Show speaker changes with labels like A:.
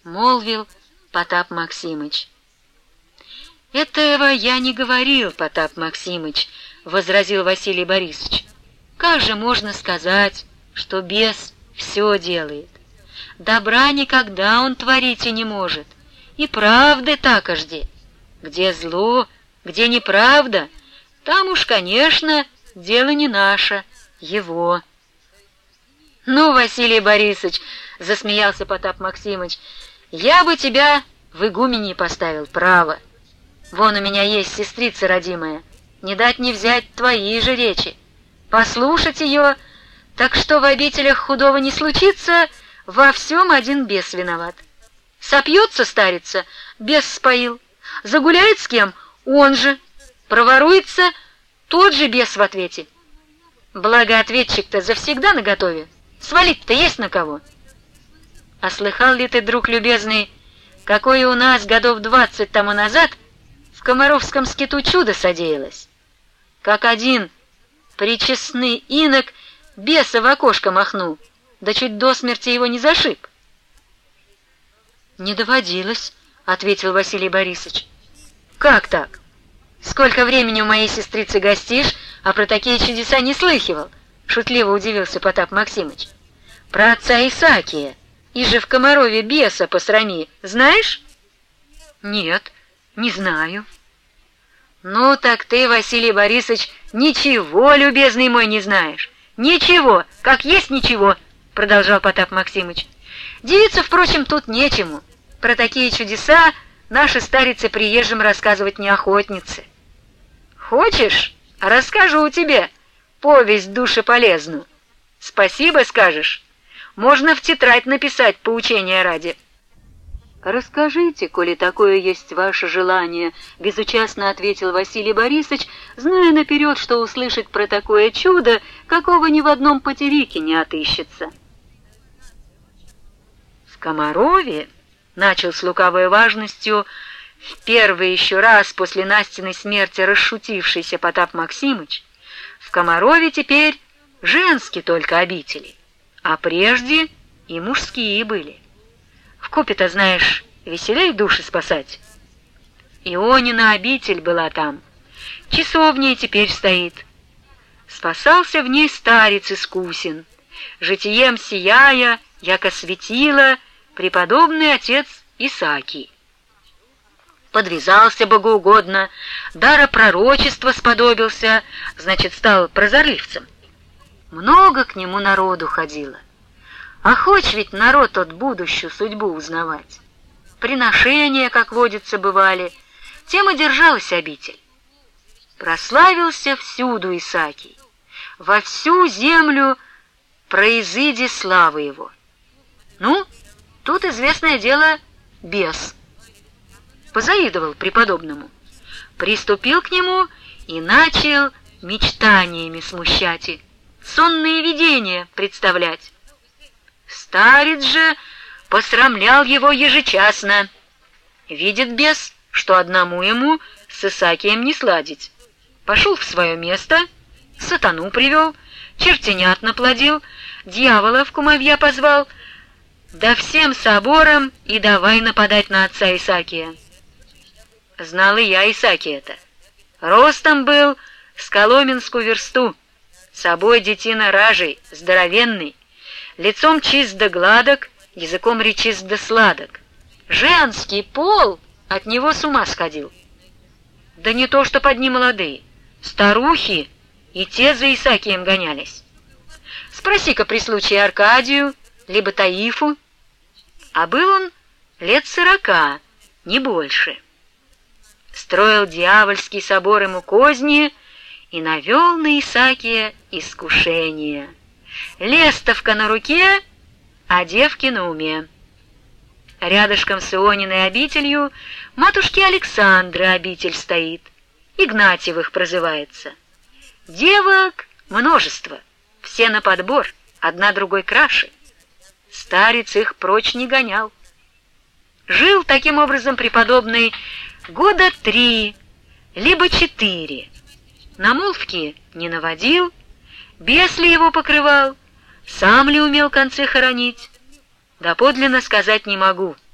A: — молвил Потап Максимыч. «Этого я не говорил, Потап Максимыч», — возразил Василий Борисович. «Как же можно сказать, что бес все делает? Добра никогда он творить и не может, и правды так жди. Где зло, где неправда, там уж, конечно, дело не наше, его». «Ну, Василий Борисович», — засмеялся Потап Максимыч, — «я бы тебя в игумене поставил, право». Вон у меня есть сестрица родимая, не дать не взять твои же речи. Послушать ее, так что в обителях худого не случится, во всем один бес виноват. Сопьется старица, бес споил, загуляет с кем, он же, проворуется, тот же бес в ответе. Благо ответчик-то завсегда наготове, свалить-то есть на кого. А слыхал ли ты, друг любезный, какое у нас годов двадцать тому назад в Комаровском скиту чудо содеялось. Как один причестный инок беса в окошко махнул, да чуть до смерти его не зашиб. «Не доводилось», — ответил Василий Борисович. «Как так? Сколько времени у моей сестрицы гостишь, а про такие чудеса не слыхивал?» — шутливо удивился Потап Максимыч. «Про отца Исаакия, и же в Комарове беса посрами, знаешь?» «Нет», не знаю. Ну так ты, Василий Борисович, ничего, любезный мой, не знаешь. Ничего, как есть ничего, продолжал Потап Максимыч. Девиться, впрочем, тут нечему. Про такие чудеса наши старицы приезжим рассказывать не охотницы. Хочешь, расскажу тебе повесть душеполезную. Спасибо скажешь. Можно в тетрадь написать поучение ради.
B: «Расскажите, коли такое есть ваше желание», — безучастно ответил Василий Борисович, зная наперед, что услышать про такое чудо, какого ни в одном потерике не отыщется.
A: «В Комарове», — начал с лукавой важностью, в первый еще раз после Настиной смерти расшутившийся Потап Максимыч, «в Комарове теперь женские только обители, а прежде и мужские были». В купе-то, знаешь, веселей души спасать. Ионина обитель была там. Часовня теперь стоит. Спасался в ней старец искусен. Житием сияя, яко светила, преподобный отец Исаакий. Подвязался богоугодно, дара пророчества сподобился, значит, стал прозорливцем. Много к нему народу ходило. А хочешь ведь народ от будущую судьбу узнавать. Приношения, как водится, бывали, тем и держалась обитель. Прославился всюду Исаакий, во всю землю произыди славы его. Ну, тут известное дело бес. Позаидовал преподобному, приступил к нему и начал мечтаниями смущать, сонные видения представлять. Старец же посрамлял его ежечасно. Видит бес, что одному ему с Исакием не сладить. Пошел в свое место, сатану привел, чертенят наплодил, дьявола в кумовья позвал, да всем собором и давай нападать на отца Исакия. Знал и я Исакия-то. Ростом был с Коломенскую версту, собой детина ражей, здоровенный, лицом чист да гладок, языком речист да сладок. Женский пол от него с ума сходил. Да не то, что под ним молодые, старухи и те за Исакием гонялись. Спроси-ка при случае Аркадию, либо Таифу. А был он лет сорока, не больше. Строил дьявольский собор ему козни и навел на Исакия искушение — Лестовка на руке, а девки на уме. Рядышком с Иониной обителью матушки Александры обитель стоит, Игнатьевых прозывается. Девок множество, все на подбор, одна другой краше. Старец их прочь не гонял. Жил таким образом преподобный года три, либо четыре. На молвки не наводил, Бес ли его покрывал, сам ли умел концы хоронить? Да подлинно сказать не могу —